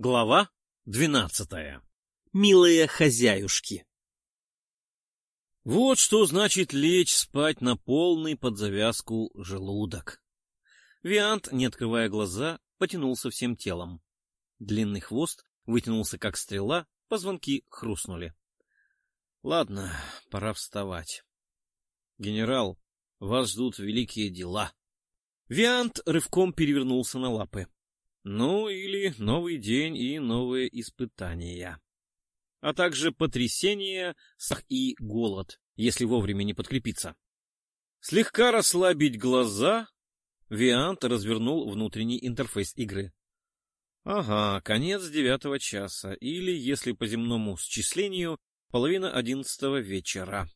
Глава двенадцатая. Милые хозяюшки. Вот что значит лечь спать на полный под завязку желудок. Виант, не открывая глаза, потянулся всем телом. Длинный хвост вытянулся, как стрела, позвонки хрустнули. Ладно, пора вставать. Генерал, вас ждут великие дела. Виант рывком перевернулся на лапы. Ну, или новый день и новые испытания. А также потрясение и голод, если вовремя не подкрепиться. Слегка расслабить глаза, Виант развернул внутренний интерфейс игры. Ага, конец девятого часа, или, если по земному счислению, половина одиннадцатого вечера.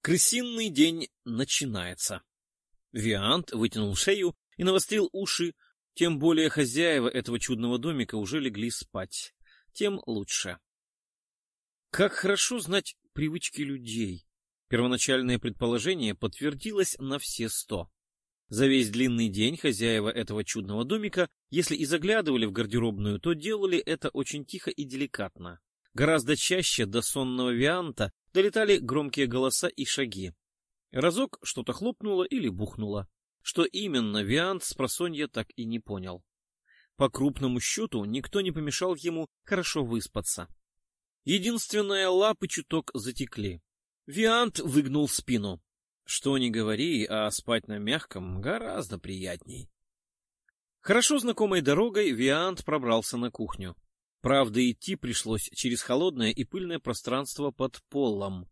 Крысиный день начинается. Виант вытянул шею и навострил уши, тем более хозяева этого чудного домика уже легли спать. Тем лучше. Как хорошо знать привычки людей. Первоначальное предположение подтвердилось на все сто. За весь длинный день хозяева этого чудного домика, если и заглядывали в гардеробную, то делали это очень тихо и деликатно. Гораздо чаще до сонного Вианта долетали громкие голоса и шаги. Разок что-то хлопнуло или бухнуло. Что именно, Виант с просонья так и не понял. По крупному счету, никто не помешал ему хорошо выспаться. Единственное, лапы чуток затекли. Виант выгнул спину. Что ни говори, а спать на мягком гораздо приятней. Хорошо знакомой дорогой Виант пробрался на кухню. Правда, идти пришлось через холодное и пыльное пространство под полом.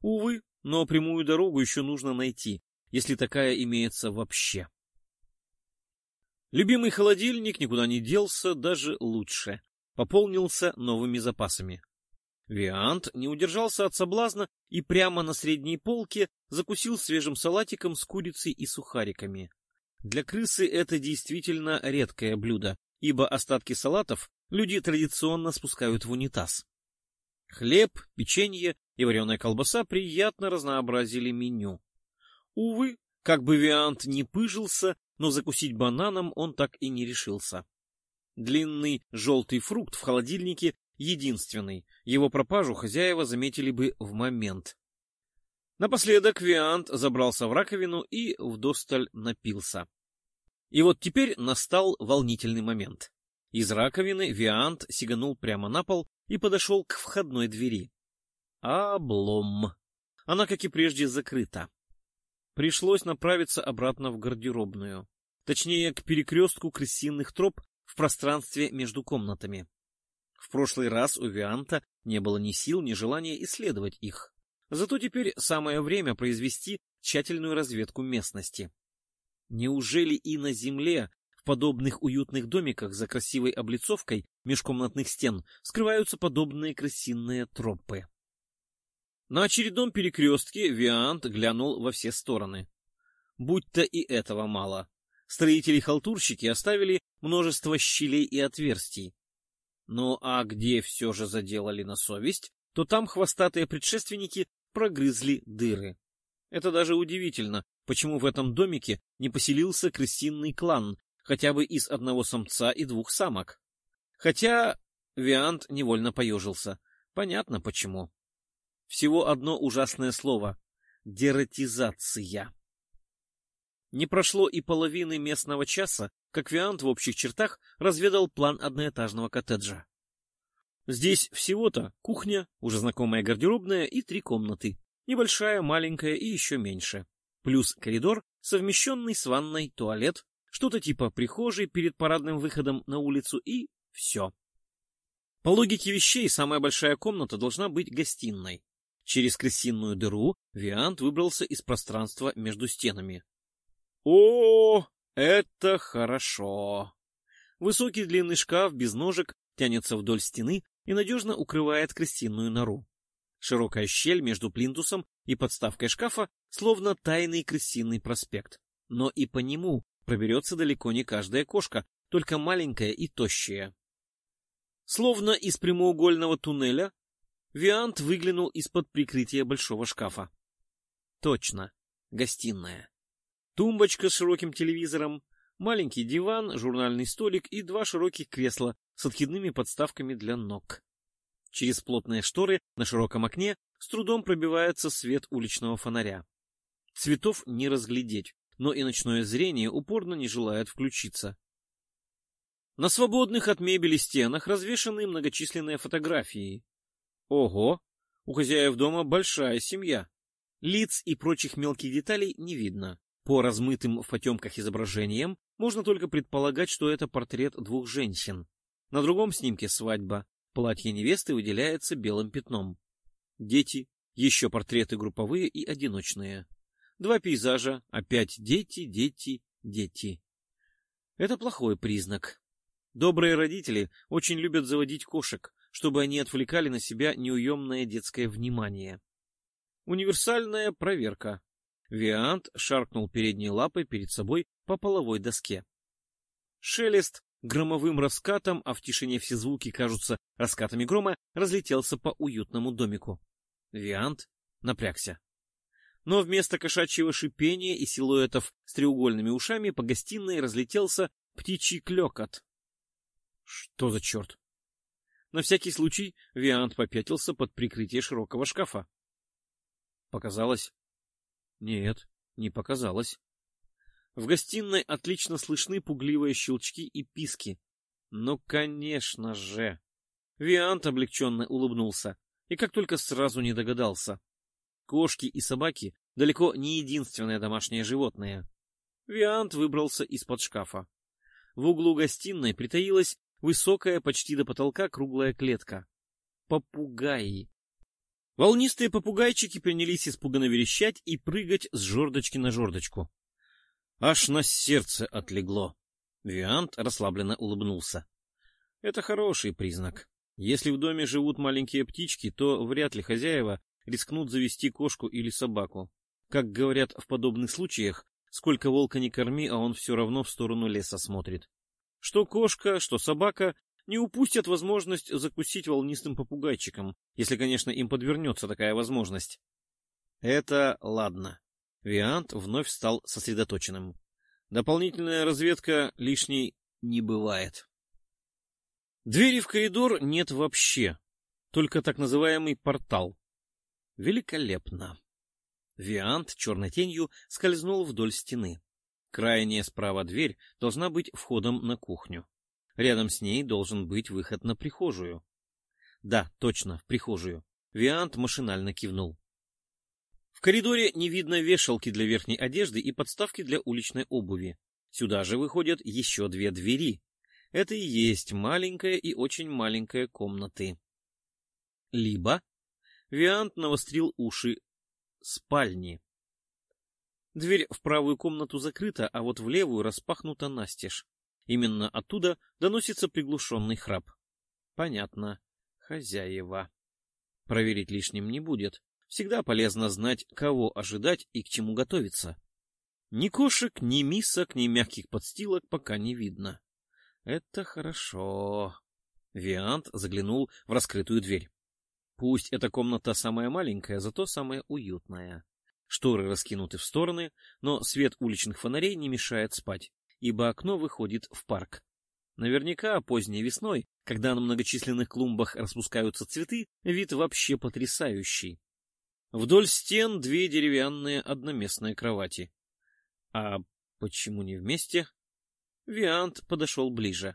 Увы, но прямую дорогу еще нужно найти, если такая имеется вообще. Любимый холодильник никуда не делся, даже лучше. Пополнился новыми запасами. Виант не удержался от соблазна и прямо на средней полке закусил свежим салатиком с курицей и сухариками. Для крысы это действительно редкое блюдо, ибо остатки салатов люди традиционно спускают в унитаз. Хлеб, печенье и вареная колбаса приятно разнообразили меню. Увы, как бы Виант не пыжился, но закусить бананом он так и не решился. Длинный желтый фрукт в холодильнике единственный, его пропажу хозяева заметили бы в момент. Напоследок Виант забрался в раковину и вдосталь напился. И вот теперь настал волнительный момент. Из раковины Виант сиганул прямо на пол и подошел к входной двери. Облом. Она, как и прежде, закрыта пришлось направиться обратно в гардеробную. Точнее, к перекрестку крысиных троп в пространстве между комнатами. В прошлый раз у Вианта не было ни сил, ни желания исследовать их. Зато теперь самое время произвести тщательную разведку местности. Неужели и на Земле, в подобных уютных домиках за красивой облицовкой межкомнатных стен, скрываются подобные крысиные тропы? На очередном перекрестке Виант глянул во все стороны. Будь-то и этого мало. Строители-халтурщики оставили множество щелей и отверстий. Ну а где все же заделали на совесть, то там хвостатые предшественники прогрызли дыры. Это даже удивительно, почему в этом домике не поселился крысиный клан, хотя бы из одного самца и двух самок. Хотя Виант невольно поежился. Понятно почему. Всего одно ужасное слово — дератизация. Не прошло и половины местного часа, как Виант в общих чертах разведал план одноэтажного коттеджа. Здесь всего-то кухня, уже знакомая гардеробная и три комнаты. Небольшая, маленькая и еще меньше. Плюс коридор, совмещенный с ванной, туалет, что-то типа прихожей перед парадным выходом на улицу и все. По логике вещей, самая большая комната должна быть гостиной. Через крысиную дыру Виант выбрался из пространства между стенами. О, это хорошо! Высокий длинный шкаф без ножек тянется вдоль стены и надежно укрывает крысиную нору. Широкая щель между плинтусом и подставкой шкафа словно тайный крысиный проспект. Но и по нему проберется далеко не каждая кошка, только маленькая и тощая. Словно из прямоугольного туннеля Виант выглянул из-под прикрытия большого шкафа. Точно, гостиная. Тумбочка с широким телевизором, маленький диван, журнальный столик и два широких кресла с откидными подставками для ног. Через плотные шторы на широком окне с трудом пробивается свет уличного фонаря. Цветов не разглядеть, но и ночное зрение упорно не желает включиться. На свободных от мебели стенах развешаны многочисленные фотографии. Ого! У хозяев дома большая семья. Лиц и прочих мелких деталей не видно. По размытым в потемках изображениям можно только предполагать, что это портрет двух женщин. На другом снимке свадьба. Платье невесты выделяется белым пятном. Дети, еще портреты групповые и одиночные. Два пейзажа, опять дети, дети, дети. Это плохой признак. Добрые родители очень любят заводить кошек, чтобы они отвлекали на себя неуемное детское внимание. Универсальная проверка. Виант шаркнул передней лапой перед собой по половой доске. Шелест громовым раскатом, а в тишине все звуки кажутся раскатами грома, разлетелся по уютному домику. Виант напрягся. Но вместо кошачьего шипения и силуэтов с треугольными ушами по гостиной разлетелся птичий клекот. Что за черт? На всякий случай Виант попятился под прикрытие широкого шкафа. Показалось? Нет, не показалось. В гостиной отлично слышны пугливые щелчки и писки. Ну, конечно же. Виант облегченно улыбнулся, и как только сразу не догадался. Кошки и собаки далеко не единственное домашнее животное. Виант выбрался из-под шкафа. В углу гостиной притаилась высокая почти до потолка круглая клетка. Попугаи. Волнистые попугайчики принялись испуганно верещать и прыгать с жердочки на жердочку. Аж на сердце отлегло. Виант расслабленно улыбнулся. Это хороший признак. Если в доме живут маленькие птички, то вряд ли хозяева рискнут завести кошку или собаку. Как говорят в подобных случаях, сколько волка не корми, а он все равно в сторону леса смотрит. Что кошка, что собака не упустят возможность закусить волнистым попугайчиком, если, конечно, им подвернется такая возможность. Это ладно. Виант вновь стал сосредоточенным. Дополнительная разведка лишней не бывает. Двери в коридор нет вообще, только так называемый портал. Великолепно. Виант черной тенью скользнул вдоль стены. Крайняя справа дверь должна быть входом на кухню. Рядом с ней должен быть выход на прихожую. Да, точно, в прихожую. Виант машинально кивнул. В коридоре не видно вешалки для верхней одежды и подставки для уличной обуви. Сюда же выходят еще две двери. Это и есть маленькая и очень маленькая комнаты. Либо Виант навострил уши спальни. Дверь в правую комнату закрыта, а вот в левую распахнута настежь. Именно оттуда доносится приглушенный храп. Понятно. Хозяева. Проверить лишним не будет. Всегда полезно знать, кого ожидать и к чему готовиться. Ни кошек, ни мисок, ни мягких подстилок пока не видно. Это хорошо. Виант заглянул в раскрытую дверь. Пусть эта комната самая маленькая, зато самая уютная. Шторы раскинуты в стороны, но свет уличных фонарей не мешает спать, ибо окно выходит в парк. Наверняка поздней весной, когда на многочисленных клумбах распускаются цветы, вид вообще потрясающий. Вдоль стен две деревянные одноместные кровати. А почему не вместе? Виант подошел ближе.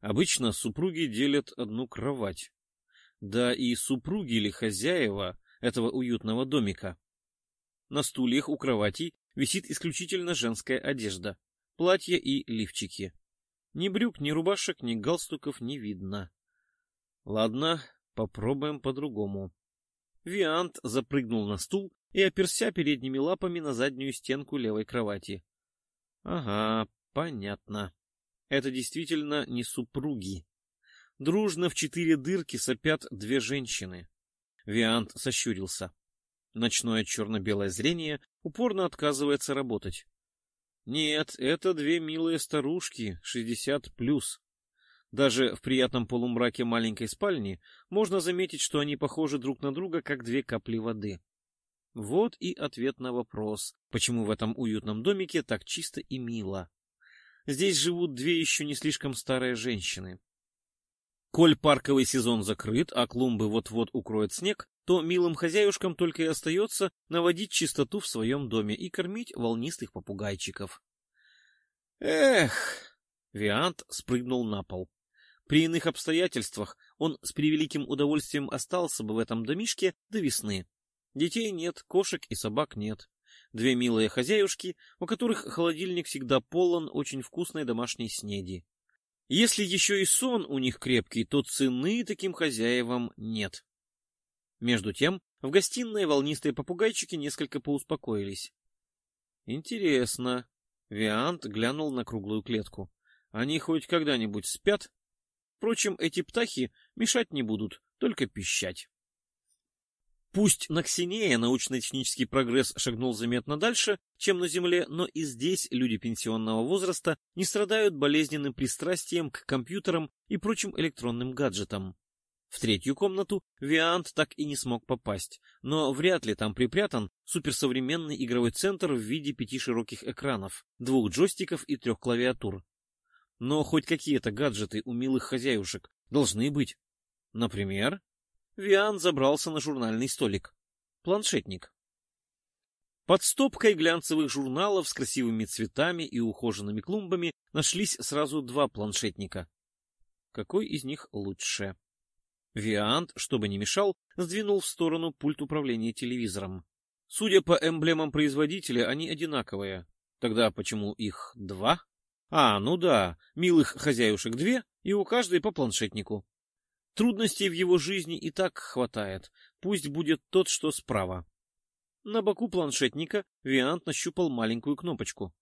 Обычно супруги делят одну кровать. Да и супруги или хозяева этого уютного домика. На стульях у кроватей висит исключительно женская одежда, платья и лифчики. Ни брюк, ни рубашек, ни галстуков не видно. Ладно, попробуем по-другому. Виант запрыгнул на стул и оперся передними лапами на заднюю стенку левой кровати. Ага, понятно. Это действительно не супруги. Дружно в четыре дырки сопят две женщины. Виант сощурился. Ночное черно-белое зрение упорно отказывается работать. Нет, это две милые старушки, шестьдесят плюс. Даже в приятном полумраке маленькой спальни можно заметить, что они похожи друг на друга, как две капли воды. Вот и ответ на вопрос, почему в этом уютном домике так чисто и мило. здесь живут две еще не слишком старые женщины. Коль парковый сезон закрыт, а клумбы вот-вот укроет снег, то милым хозяюшкам только и остается наводить чистоту в своем доме и кормить волнистых попугайчиков. Эх! Виант спрыгнул на пол. При иных обстоятельствах он с превеликим удовольствием остался бы в этом домишке до весны. Детей нет, кошек и собак нет. Две милые хозяюшки, у которых холодильник всегда полон очень вкусной домашней снеди. Если еще и сон у них крепкий, то цены таким хозяевам нет. Между тем, в гостиной волнистые попугайчики несколько поуспокоились. Интересно. Виант глянул на круглую клетку. Они хоть когда-нибудь спят? Впрочем, эти птахи мешать не будут, только пищать. Пусть на Ксинее научно-технический прогресс шагнул заметно дальше, чем на Земле, но и здесь люди пенсионного возраста не страдают болезненным пристрастием к компьютерам и прочим электронным гаджетам. В третью комнату Виант так и не смог попасть, но вряд ли там припрятан суперсовременный игровой центр в виде пяти широких экранов, двух джойстиков и трех клавиатур. Но хоть какие-то гаджеты у милых хозяюшек должны быть. Например, Виан забрался на журнальный столик. Планшетник. Под стопкой глянцевых журналов с красивыми цветами и ухоженными клумбами нашлись сразу два планшетника. Какой из них лучше? Виант, чтобы не мешал, сдвинул в сторону пульт управления телевизором. Судя по эмблемам производителя, они одинаковые. Тогда почему их два? А, ну да, милых хозяюшек две, и у каждой по планшетнику. Трудностей в его жизни и так хватает, пусть будет тот, что справа. На боку планшетника Виант нащупал маленькую кнопочку.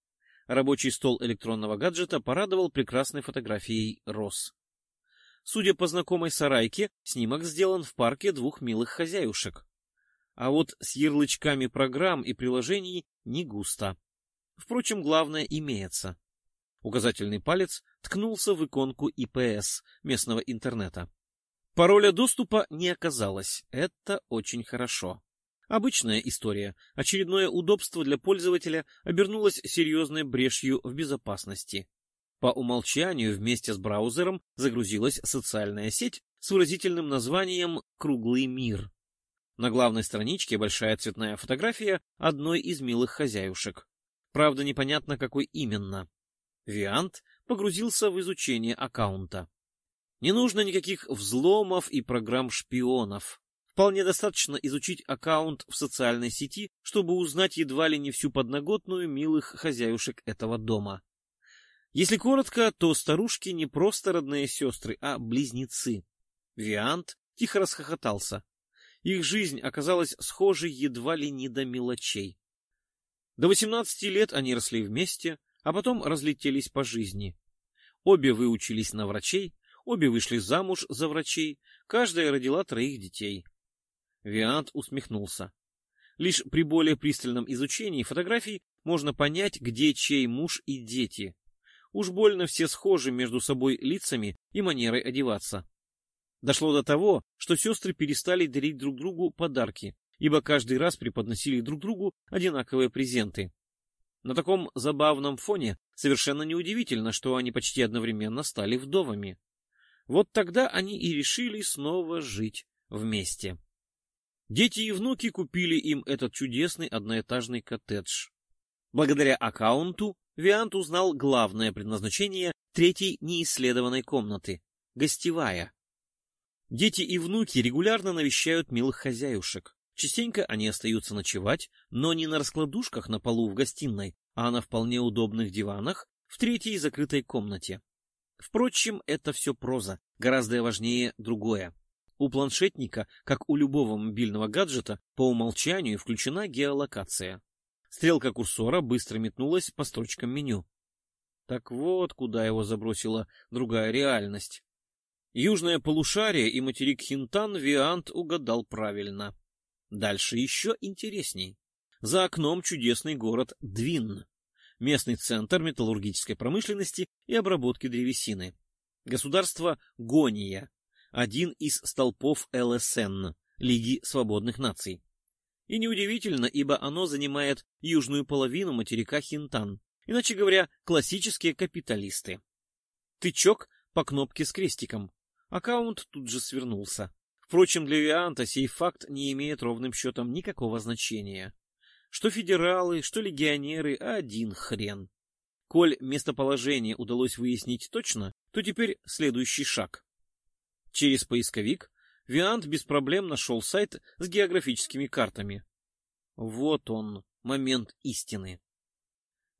Рабочий стол электронного гаджета порадовал прекрасной фотографией роз. Судя по знакомой сарайке, снимок сделан в парке двух милых хозяюшек. А вот с ярлычками программ и приложений не густо. Впрочем, главное имеется. Указательный палец ткнулся в иконку ИПС местного интернета. Пароля доступа не оказалось. Это очень хорошо. Обычная история. Очередное удобство для пользователя обернулось серьезной брешью в безопасности. По умолчанию вместе с браузером загрузилась социальная сеть с выразительным названием «Круглый мир». На главной страничке большая цветная фотография одной из милых хозяюшек. Правда, непонятно, какой именно. Виант погрузился в изучение аккаунта. Не нужно никаких взломов и программ-шпионов. Вполне достаточно изучить аккаунт в социальной сети, чтобы узнать едва ли не всю подноготную милых хозяюшек этого дома. Если коротко, то старушки не просто родные сестры, а близнецы. Виант тихо расхохотался. Их жизнь оказалась схожей едва ли не до мелочей. До восемнадцати лет они росли вместе, а потом разлетелись по жизни. Обе выучились на врачей, обе вышли замуж за врачей, каждая родила троих детей. Виант усмехнулся. Лишь при более пристальном изучении фотографий можно понять, где чей муж и дети. Уж больно все схожи между собой лицами и манерой одеваться. Дошло до того, что сестры перестали дарить друг другу подарки, ибо каждый раз преподносили друг другу одинаковые презенты. На таком забавном фоне совершенно неудивительно, что они почти одновременно стали вдовами. Вот тогда они и решили снова жить вместе. Дети и внуки купили им этот чудесный одноэтажный коттедж. Благодаря аккаунту Виант узнал главное предназначение третьей неисследованной комнаты — гостевая. Дети и внуки регулярно навещают милых хозяюшек. Частенько они остаются ночевать, но не на раскладушках на полу в гостиной, а на вполне удобных диванах в третьей закрытой комнате. Впрочем, это все проза, гораздо важнее другое. У планшетника, как у любого мобильного гаджета, по умолчанию включена геолокация. Стрелка курсора быстро метнулась по строчкам меню. Так вот, куда его забросила другая реальность. Южное полушарие и материк Хинтан Виант угадал правильно. Дальше еще интересней. За окном чудесный город Двин, местный центр металлургической промышленности и обработки древесины. Государство Гония, один из столпов ЛСН, Лиги свободных наций. И неудивительно, ибо оно занимает южную половину материка Хинтан, Иначе говоря, классические капиталисты. Тычок по кнопке с крестиком. Аккаунт тут же свернулся. Впрочем, для Вианта сей факт не имеет ровным счетом никакого значения. Что федералы, что легионеры — один хрен. Коль местоположение удалось выяснить точно, то теперь следующий шаг. Через поисковик Виант без проблем нашел сайт с географическими картами. Вот он, момент истины.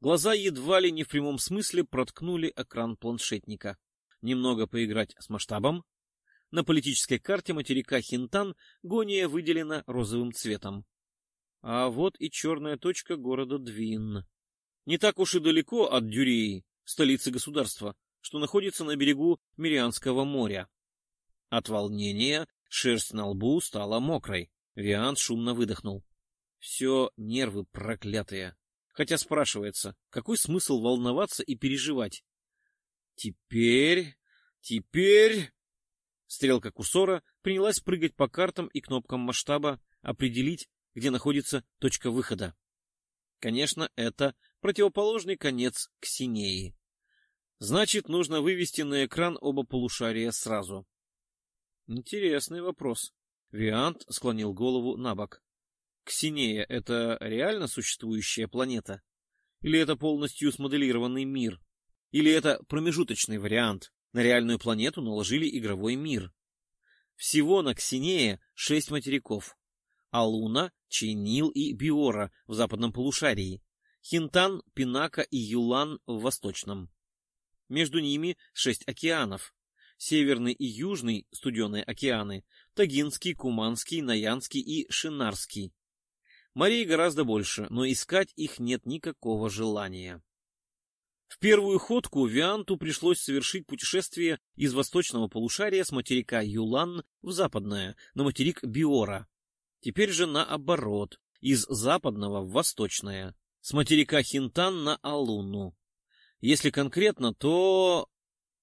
Глаза едва ли не в прямом смысле проткнули экран планшетника. Немного поиграть с масштабом, на политической карте материка Хинтан гония выделена розовым цветом. А вот и черная точка города Двин. Не так уж и далеко от Дюреи, столицы государства, что находится на берегу Мирианского моря. От волнения шерсть на лбу стала мокрой. Виант шумно выдохнул. Все нервы проклятые. Хотя спрашивается, какой смысл волноваться и переживать? Теперь... Теперь... Стрелка курсора принялась прыгать по картам и кнопкам масштаба, определить, где находится точка выхода. Конечно, это противоположный конец Ксинеи. Значит, нужно вывести на экран оба полушария сразу. Интересный вопрос. Виант склонил голову на бок. Ксинея — это реально существующая планета? Или это полностью смоделированный мир? Или это промежуточный вариант? На реальную планету наложили игровой мир. Всего на Ксинее шесть материков. Алуна, Чейнил и Биора в западном полушарии. Хинтан, Пинака и Юлан в восточном. Между ними шесть океанов. Северный и Южный студеные океаны, Тагинский, Куманский, Наянский и Шинарский. Морей гораздо больше, но искать их нет никакого желания. В первую ходку Вианту пришлось совершить путешествие из восточного полушария с материка Юлан в западное, на материк Биора. Теперь же наоборот, из западного в восточное, с материка Хинтан на Алуну. Если конкретно, то...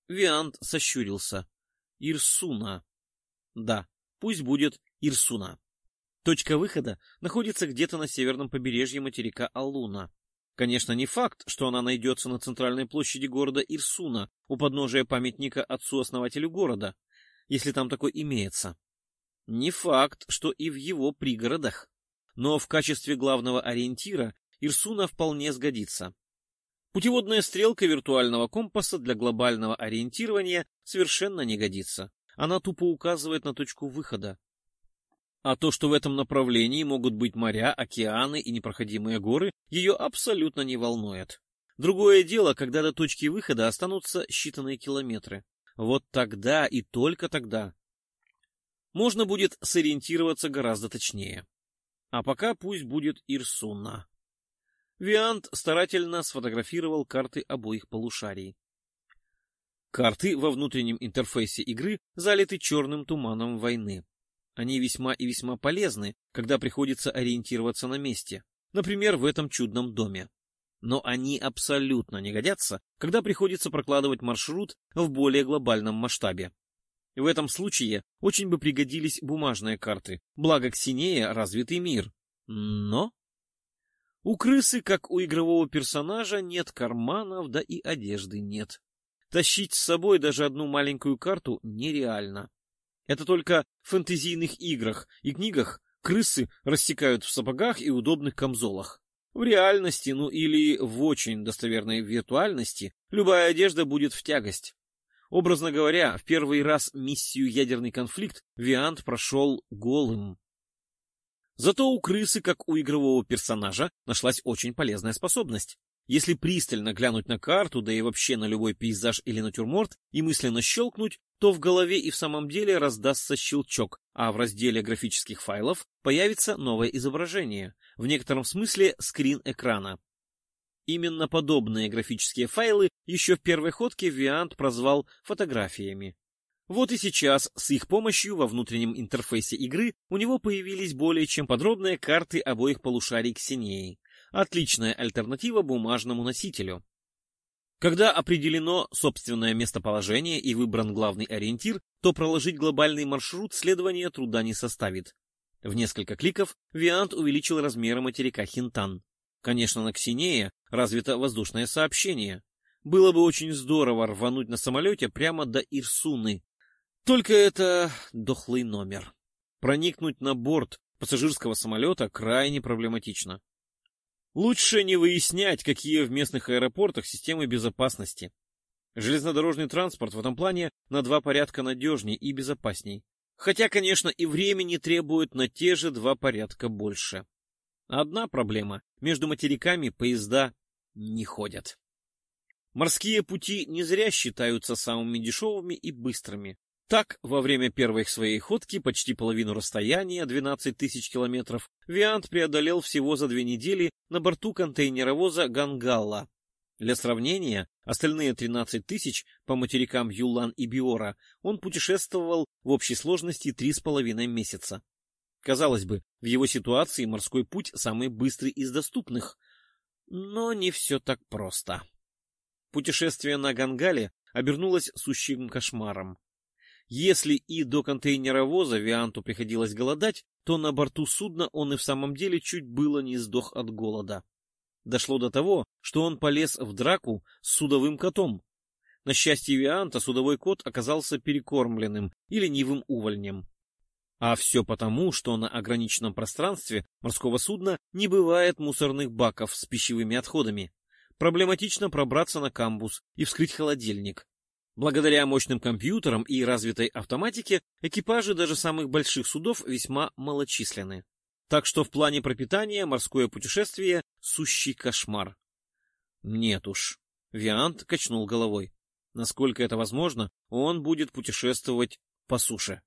Виант сощурился. Ирсуна. Да, пусть будет Ирсуна. Точка выхода находится где-то на северном побережье материка Алуна. Конечно, не факт, что она найдется на центральной площади города Ирсуна, у подножия памятника отцу-основателю города, если там такой имеется. Не факт, что и в его пригородах. Но в качестве главного ориентира Ирсуна вполне сгодится. Путеводная стрелка виртуального компаса для глобального ориентирования совершенно не годится. Она тупо указывает на точку выхода. А то, что в этом направлении могут быть моря, океаны и непроходимые горы, ее абсолютно не волнует. Другое дело, когда до точки выхода останутся считанные километры. Вот тогда и только тогда можно будет сориентироваться гораздо точнее. А пока пусть будет Ирсуна. Виант старательно сфотографировал карты обоих полушарий. Карты во внутреннем интерфейсе игры залиты черным туманом войны. Они весьма и весьма полезны, когда приходится ориентироваться на месте, например, в этом чудном доме. Но они абсолютно не годятся, когда приходится прокладывать маршрут в более глобальном масштабе. В этом случае очень бы пригодились бумажные карты, благо Ксинея — развитый мир. Но... У крысы, как у игрового персонажа, нет карманов, да и одежды нет. Тащить с собой даже одну маленькую карту нереально. Это только в фэнтезийных играх и книгах крысы рассекают в сапогах и удобных камзолах. В реальности, ну или в очень достоверной виртуальности, любая одежда будет в тягость. Образно говоря, в первый раз миссию «Ядерный конфликт» Виант прошел голым. Зато у крысы, как у игрового персонажа, нашлась очень полезная способность. Если пристально глянуть на карту, да и вообще на любой пейзаж или натюрморт, и мысленно щелкнуть, то в голове и в самом деле раздастся щелчок, а в разделе графических файлов появится новое изображение, в некотором смысле скрин экрана. Именно подобные графические файлы еще в первой ходке Виант прозвал фотографиями. Вот и сейчас с их помощью во внутреннем интерфейсе игры у него появились более чем подробные карты обоих полушарий Ксении. Отличная альтернатива бумажному носителю. Когда определено собственное местоположение и выбран главный ориентир, то проложить глобальный маршрут следования труда не составит. В несколько кликов Виант увеличил размеры материка Хинтан. Конечно, на Ксинея развито воздушное сообщение. Было бы очень здорово рвануть на самолете прямо до Ирсуны. Только это дохлый номер. Проникнуть на борт пассажирского самолета крайне проблематично. Лучше не выяснять, какие в местных аэропортах системы безопасности. Железнодорожный транспорт в этом плане на два порядка надежнее и безопасней. Хотя, конечно, и времени требует на те же два порядка больше. Одна проблема — между материками поезда не ходят. Морские пути не зря считаются самыми дешевыми и быстрыми. Так, во время первой своей ходки почти половину расстояния, 12 тысяч километров, Виант преодолел всего за две недели на борту контейнеровоза «Гангалла». Для сравнения, остальные 13 тысяч по материкам Юлан и Биора он путешествовал в общей сложности три с половиной месяца. Казалось бы, в его ситуации морской путь самый быстрый из доступных. Но не все так просто. Путешествие на Гангале обернулось сущим кошмаром. Если и до контейнеровоза Вианту приходилось голодать, то на борту судна он и в самом деле чуть было не сдох от голода. Дошло до того, что он полез в драку с судовым котом. На счастье Вианта судовой кот оказался перекормленным и ленивым увольнем. А все потому, что на ограниченном пространстве морского судна не бывает мусорных баков с пищевыми отходами. Проблематично пробраться на камбус и вскрыть холодильник. Благодаря мощным компьютерам и развитой автоматике экипажи даже самых больших судов весьма малочисленны. Так что в плане пропитания морское путешествие — сущий кошмар. Нет уж. Виант качнул головой. Насколько это возможно, он будет путешествовать по суше.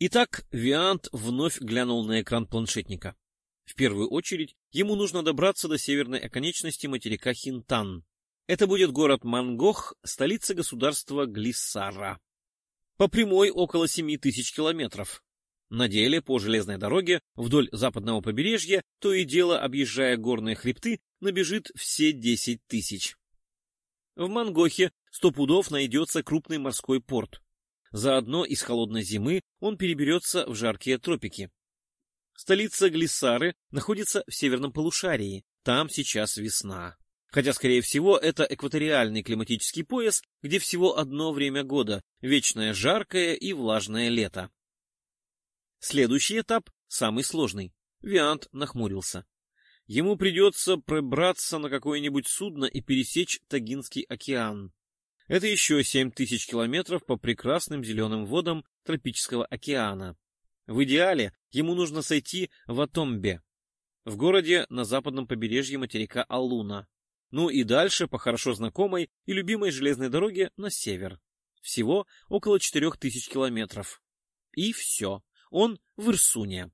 Итак, Виант вновь глянул на экран планшетника. В первую очередь, ему нужно добраться до северной оконечности материка Хинтан. Это будет город Мангох, столица государства Глиссара. По прямой около семи тысяч километров. На деле по железной дороге вдоль западного побережья, то и дело объезжая горные хребты, набежит все десять тысяч. В Мангохе сто пудов найдется крупный морской порт. Заодно из холодной зимы он переберется в жаркие тропики. Столица Глиссары находится в северном полушарии, там сейчас весна. Хотя, скорее всего, это экваториальный климатический пояс, где всего одно время года — вечное жаркое и влажное лето. Следующий этап самый сложный. Виант нахмурился. Ему придется пробраться на какое-нибудь судно и пересечь Тагинский океан. Это еще семь тысяч километров по прекрасным зеленым водам тропического океана. В идеале ему нужно сойти в Атомбе, в городе на западном побережье материка Алуна. Ну и дальше по хорошо знакомой и любимой железной дороге на север. Всего около четырех тысяч километров. И все. Он в Ирсуне.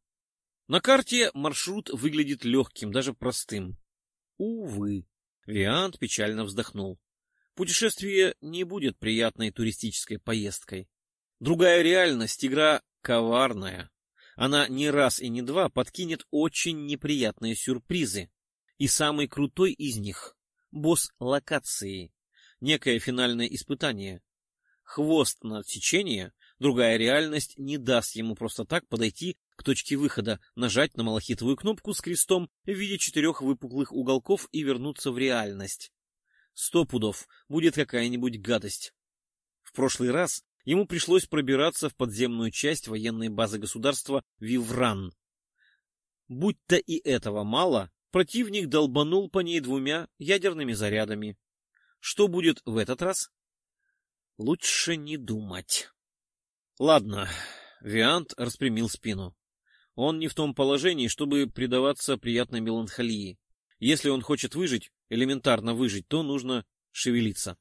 На карте маршрут выглядит легким, даже простым. Увы. Виант печально вздохнул. Путешествие не будет приятной туристической поездкой. Другая реальность, игра коварная. Она не раз и не два подкинет очень неприятные сюрпризы. И самый крутой из них — босс локации. Некое финальное испытание. Хвост на отсечение, другая реальность не даст ему просто так подойти к точке выхода, нажать на малахитовую кнопку с крестом в виде четырех выпуклых уголков и вернуться в реальность. Сто пудов будет какая-нибудь гадость. В прошлый раз ему пришлось пробираться в подземную часть военной базы государства Вивран. Будь-то и этого мало, противник долбанул по ней двумя ядерными зарядами. Что будет в этот раз? Лучше не думать. Ладно, Виант распрямил спину. Он не в том положении, чтобы предаваться приятной меланхолии. Если он хочет выжить, элементарно выжить, то нужно шевелиться.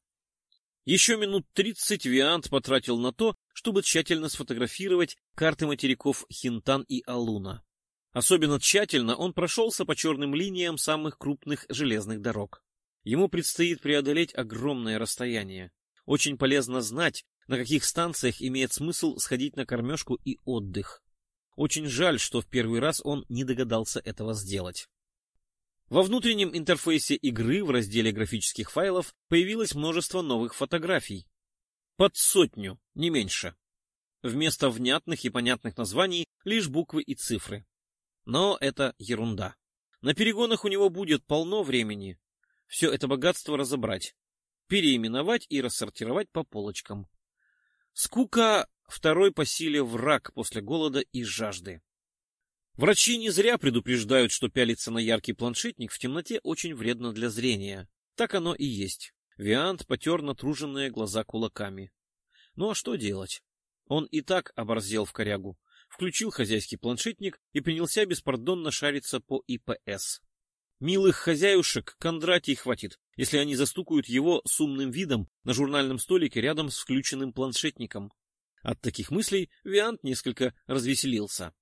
Еще минут тридцать Виант потратил на то, чтобы тщательно сфотографировать карты материков Хинтан и Алуна. Особенно тщательно он прошелся по черным линиям самых крупных железных дорог. Ему предстоит преодолеть огромное расстояние. Очень полезно знать, на каких станциях имеет смысл сходить на кормежку и отдых. Очень жаль, что в первый раз он не догадался этого сделать. Во внутреннем интерфейсе игры в разделе графических файлов появилось множество новых фотографий. Под сотню, не меньше. Вместо внятных и понятных названий лишь буквы и цифры. Но это ерунда. На перегонах у него будет полно времени. все это богатство разобрать, переименовать и рассортировать по полочкам. Скука — второй по силе враг после голода и жажды. Врачи не зря предупреждают, что пялиться на яркий планшетник в темноте очень вредно для зрения. Так оно и есть. Виант потер натруженные глаза кулаками. Ну а что делать? Он и так оборзел в корягу, включил хозяйский планшетник и принялся беспардонно шариться по ИПС. Милых хозяюшек Кондратий хватит, если они застукают его с умным видом на журнальном столике рядом с включенным планшетником. От таких мыслей Виант несколько развеселился.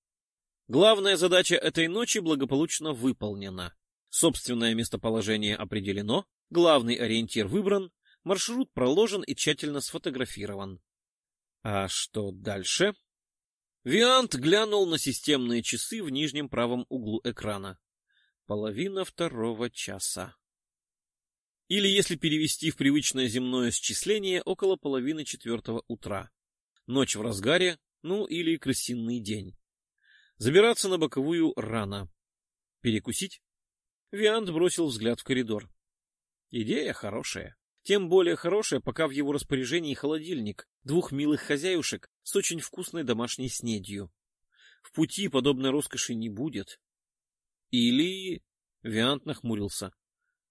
Главная задача этой ночи благополучно выполнена. Собственное местоположение определено, главный ориентир выбран, маршрут проложен и тщательно сфотографирован. А что дальше? Виант глянул на системные часы в нижнем правом углу экрана. Половина второго часа. Или, если перевести в привычное земное счисление, около половины четвертого утра. Ночь в разгаре, ну или крысиный день. Забираться на боковую рано. Перекусить? Виант бросил взгляд в коридор. Идея хорошая. Тем более хорошая, пока в его распоряжении холодильник двух милых хозяюшек с очень вкусной домашней снедью. В пути подобной роскоши не будет. Или... Виант нахмурился.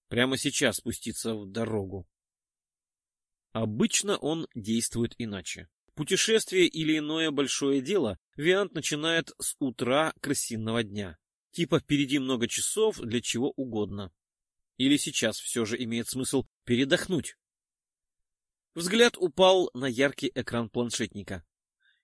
Прямо сейчас спуститься в дорогу. Обычно он действует иначе. Путешествие или иное большое дело Виант начинает с утра крысиного дня. Типа впереди много часов для чего угодно. Или сейчас все же имеет смысл передохнуть. Взгляд упал на яркий экран планшетника.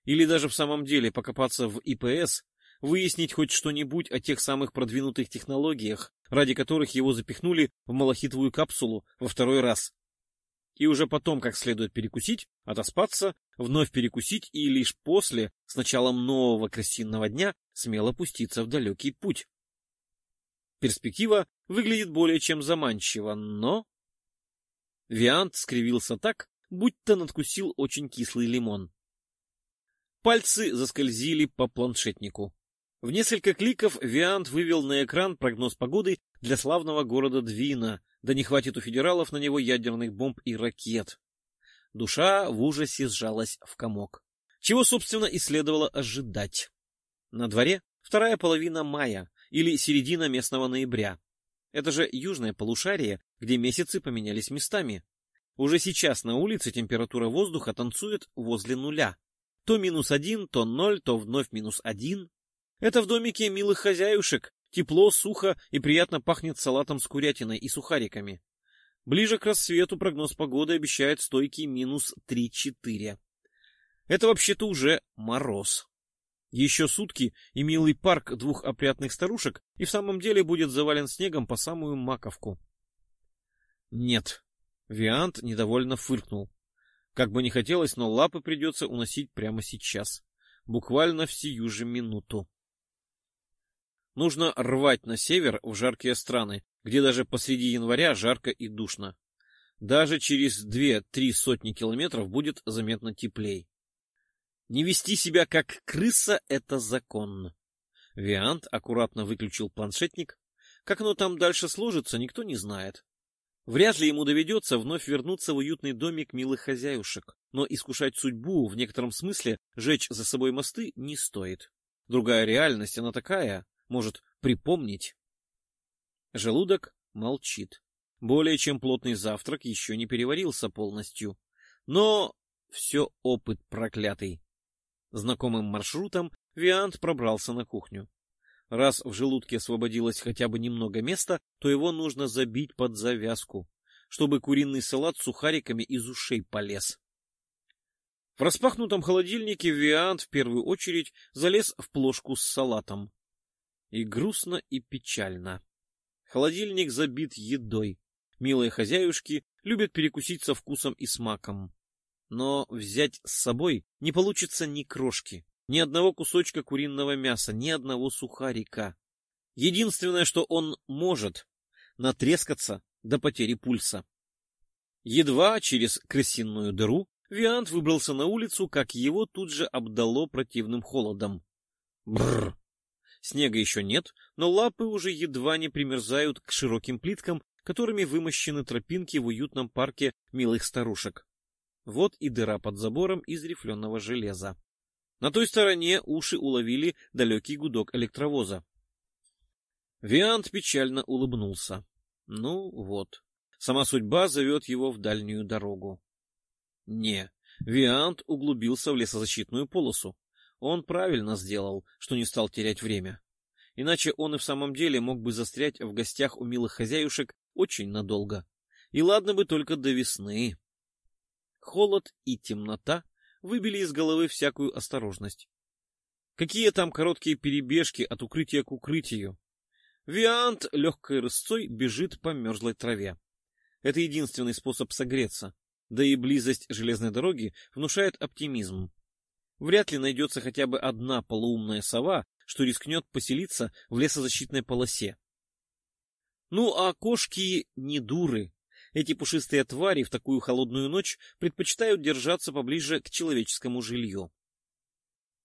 Или даже в самом деле покопаться в ИПС выяснить хоть что-нибудь о тех самых продвинутых технологиях, ради которых его запихнули в малахитовую капсулу во второй раз. И уже потом, как следует перекусить, отоспаться, вновь перекусить и лишь после, с началом нового красивого дня, смело пуститься в далекий путь. Перспектива выглядит более чем заманчиво, но... Виант скривился так, будто надкусил очень кислый лимон. Пальцы заскользили по планшетнику. В несколько кликов Виант вывел на экран прогноз погоды для славного города Двина, да не хватит у федералов на него ядерных бомб и ракет. Душа в ужасе сжалась в комок. Чего, собственно, и следовало ожидать. На дворе вторая половина мая или середина местного ноября. Это же южное полушарие, где месяцы поменялись местами. Уже сейчас на улице температура воздуха танцует возле нуля. То минус один, то ноль, то вновь минус один. Это в домике милых хозяюшек. Тепло, сухо и приятно пахнет салатом с курятиной и сухариками. Ближе к рассвету прогноз погоды обещает стойкий минус 3-4. Это вообще-то уже мороз. Еще сутки, и милый парк двух опрятных старушек и в самом деле будет завален снегом по самую маковку. Нет. Виант недовольно фыркнул. Как бы не хотелось, но лапы придется уносить прямо сейчас. Буквально в сию же минуту. Нужно рвать на север в жаркие страны, где даже посреди января жарко и душно. Даже через две-три сотни километров будет заметно теплей. Не вести себя как крыса — это закон. Виант аккуратно выключил планшетник. Как оно там дальше сложится, никто не знает. Вряд ли ему доведется вновь вернуться в уютный домик милых хозяюшек, но искушать судьбу, в некотором смысле жечь за собой мосты, не стоит. Другая реальность, она такая, может припомнить. Желудок молчит. Более чем плотный завтрак еще не переварился полностью. Но все опыт проклятый. Знакомым маршрутом Виант пробрался на кухню. Раз в желудке освободилось хотя бы немного места, то его нужно забить под завязку, чтобы куриный салат с сухариками из ушей полез. В распахнутом холодильнике Виант в первую очередь залез в плошку с салатом. И грустно, и печально. Холодильник забит едой. Милые хозяюшки любят перекусить со вкусом и смаком. Но взять с собой не получится ни крошки, ни одного кусочка куриного мяса, ни одного сухарика. Единственное, что он может — натрескаться до потери пульса. Едва через крысиную дыру Виант выбрался на улицу, как его тут же обдало противным холодом. Бррр! Снега еще нет, но лапы уже едва не примерзают к широким плиткам, которыми вымощены тропинки в уютном парке милых старушек. Вот и дыра под забором из рифленого железа. На той стороне уши уловили далекий гудок электровоза. Виант печально улыбнулся. Ну вот, сама судьба зовет его в дальнюю дорогу. Не, Виант углубился в лесозащитную полосу. Он правильно сделал, что не стал терять время. Иначе он и в самом деле мог бы застрять в гостях у милых хозяюшек очень надолго. И ладно бы только до весны. Холод и темнота выбили из головы всякую осторожность. Какие там короткие перебежки от укрытия к укрытию? Виант легкой рысцой бежит по мерзлой траве. Это единственный способ согреться, да и близость железной дороги внушает оптимизм. Вряд ли найдется хотя бы одна полуумная сова, что рискнет поселиться в лесозащитной полосе. Ну а кошки не дуры. Эти пушистые твари в такую холодную ночь предпочитают держаться поближе к человеческому жилью.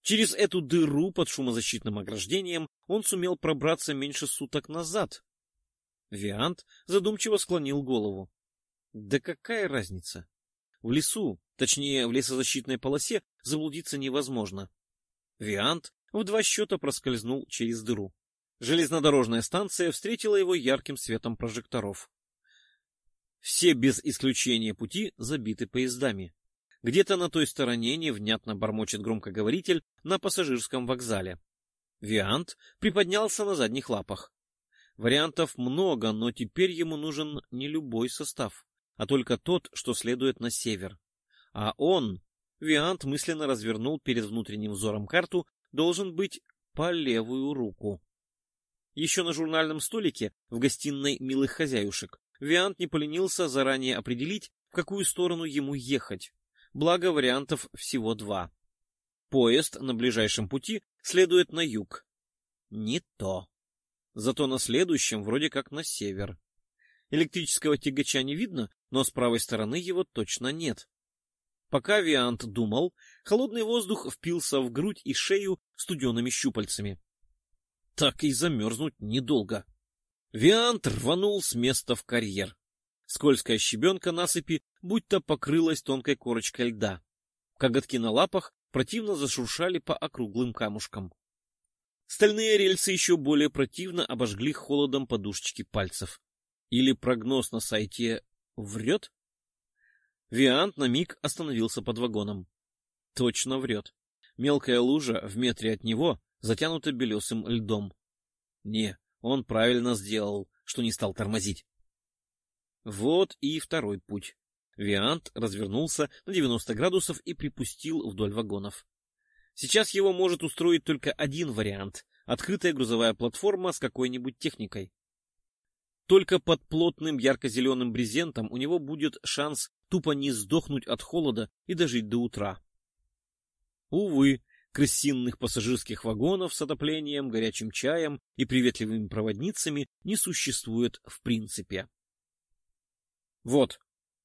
Через эту дыру под шумозащитным ограждением он сумел пробраться меньше суток назад. Виант задумчиво склонил голову. Да какая разница? В лесу, точнее в лесозащитной полосе, заблудиться невозможно. Виант в два счета проскользнул через дыру. Железнодорожная станция встретила его ярким светом прожекторов. Все без исключения пути забиты поездами. Где-то на той стороне невнятно бормочет громкоговоритель на пассажирском вокзале. Виант приподнялся на задних лапах. Вариантов много, но теперь ему нужен не любой состав, а только тот, что следует на север. А он, Виант мысленно развернул перед внутренним взором карту, должен быть по левую руку. Еще на журнальном столике в гостиной милых хозяюшек Виант не поленился заранее определить, в какую сторону ему ехать благо вариантов всего два. Поезд на ближайшем пути следует на юг. Не то. Зато на следующем вроде как на север. Электрического тягача не видно, но с правой стороны его точно нет. Пока Виант думал, холодный воздух впился в грудь и шею студеными щупальцами. Так и замерзнуть недолго. Виант рванул с места в карьер. Скользкая щебенка насыпи будто покрылась тонкой корочкой льда. Коготки на лапах противно зашуршали по округлым камушкам. Стальные рельсы еще более противно обожгли холодом подушечки пальцев. Или прогноз на сайте врет? Виант на миг остановился под вагоном. Точно врет. Мелкая лужа в метре от него затянута белесым льдом. Не, он правильно сделал, что не стал тормозить. Вот и второй путь. Виант развернулся на 90 градусов и припустил вдоль вагонов. Сейчас его может устроить только один вариант — открытая грузовая платформа с какой-нибудь техникой. Только под плотным ярко-зеленым брезентом у него будет шанс тупо не сдохнуть от холода и дожить до утра. Увы, крысинных пассажирских вагонов с отоплением, горячим чаем и приветливыми проводницами не существует в принципе. Вот.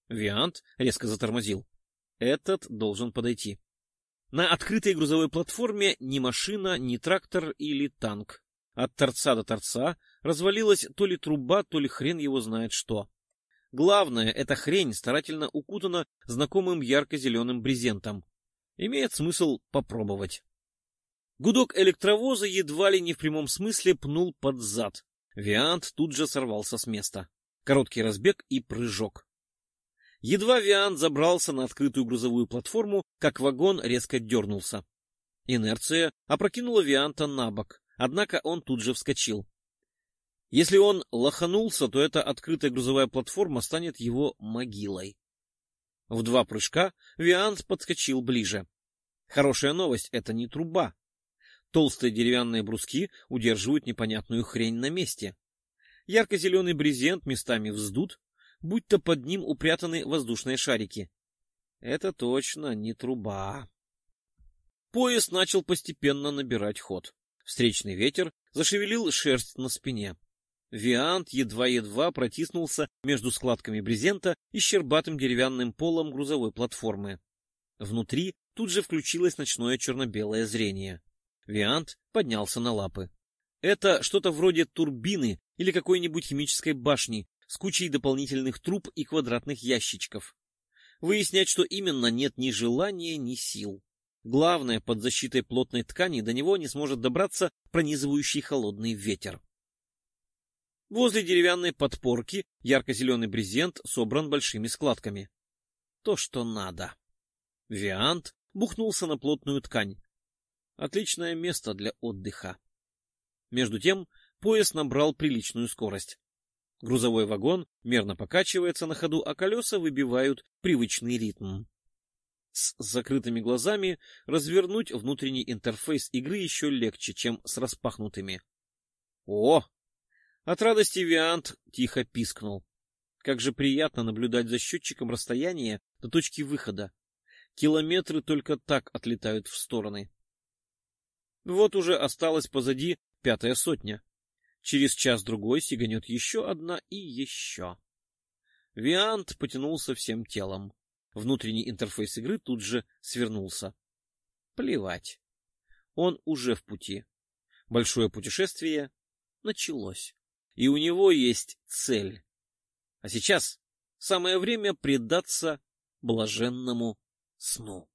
Виант резко затормозил. Этот должен подойти. На открытой грузовой платформе ни машина, ни трактор или танк. От торца до торца развалилась то ли труба, то ли хрен его знает что. Главное, эта хрень старательно укутана знакомым ярко-зеленым брезентом. Имеет смысл попробовать. Гудок электровоза едва ли не в прямом смысле пнул под зад. Виант тут же сорвался с места. Короткий разбег и прыжок. Едва Виан забрался на открытую грузовую платформу, как вагон резко дернулся. Инерция опрокинула Вианта на бок, однако он тут же вскочил. Если он лоханулся, то эта открытая грузовая платформа станет его могилой. В два прыжка Виант подскочил ближе. Хорошая новость — это не труба. Толстые деревянные бруски удерживают непонятную хрень на месте. Ярко-зеленый брезент местами вздут, будто под ним упрятаны воздушные шарики. Это точно не труба. Поезд начал постепенно набирать ход. Встречный ветер зашевелил шерсть на спине. Виант едва-едва протиснулся между складками брезента и щербатым деревянным полом грузовой платформы. Внутри тут же включилось ночное черно-белое зрение. Виант поднялся на лапы. Это что-то вроде турбины или какой-нибудь химической башни, с кучей дополнительных труб и квадратных ящичков. Выяснять, что именно, нет ни желания, ни сил. Главное, под защитой плотной ткани до него не сможет добраться пронизывающий холодный ветер. Возле деревянной подпорки ярко-зеленый брезент собран большими складками. То, что надо. Виант бухнулся на плотную ткань. Отличное место для отдыха. Между тем поезд набрал приличную скорость. Грузовой вагон мерно покачивается на ходу, а колеса выбивают привычный ритм. С закрытыми глазами развернуть внутренний интерфейс игры еще легче, чем с распахнутыми. О! От радости Виант тихо пискнул. Как же приятно наблюдать за счетчиком расстояния до точки выхода. Километры только так отлетают в стороны. Вот уже осталась позади пятая сотня. Через час-другой сиганет еще одна и еще. Виант потянулся всем телом. Внутренний интерфейс игры тут же свернулся. Плевать. Он уже в пути. Большое путешествие началось. И у него есть цель. А сейчас самое время предаться блаженному сну.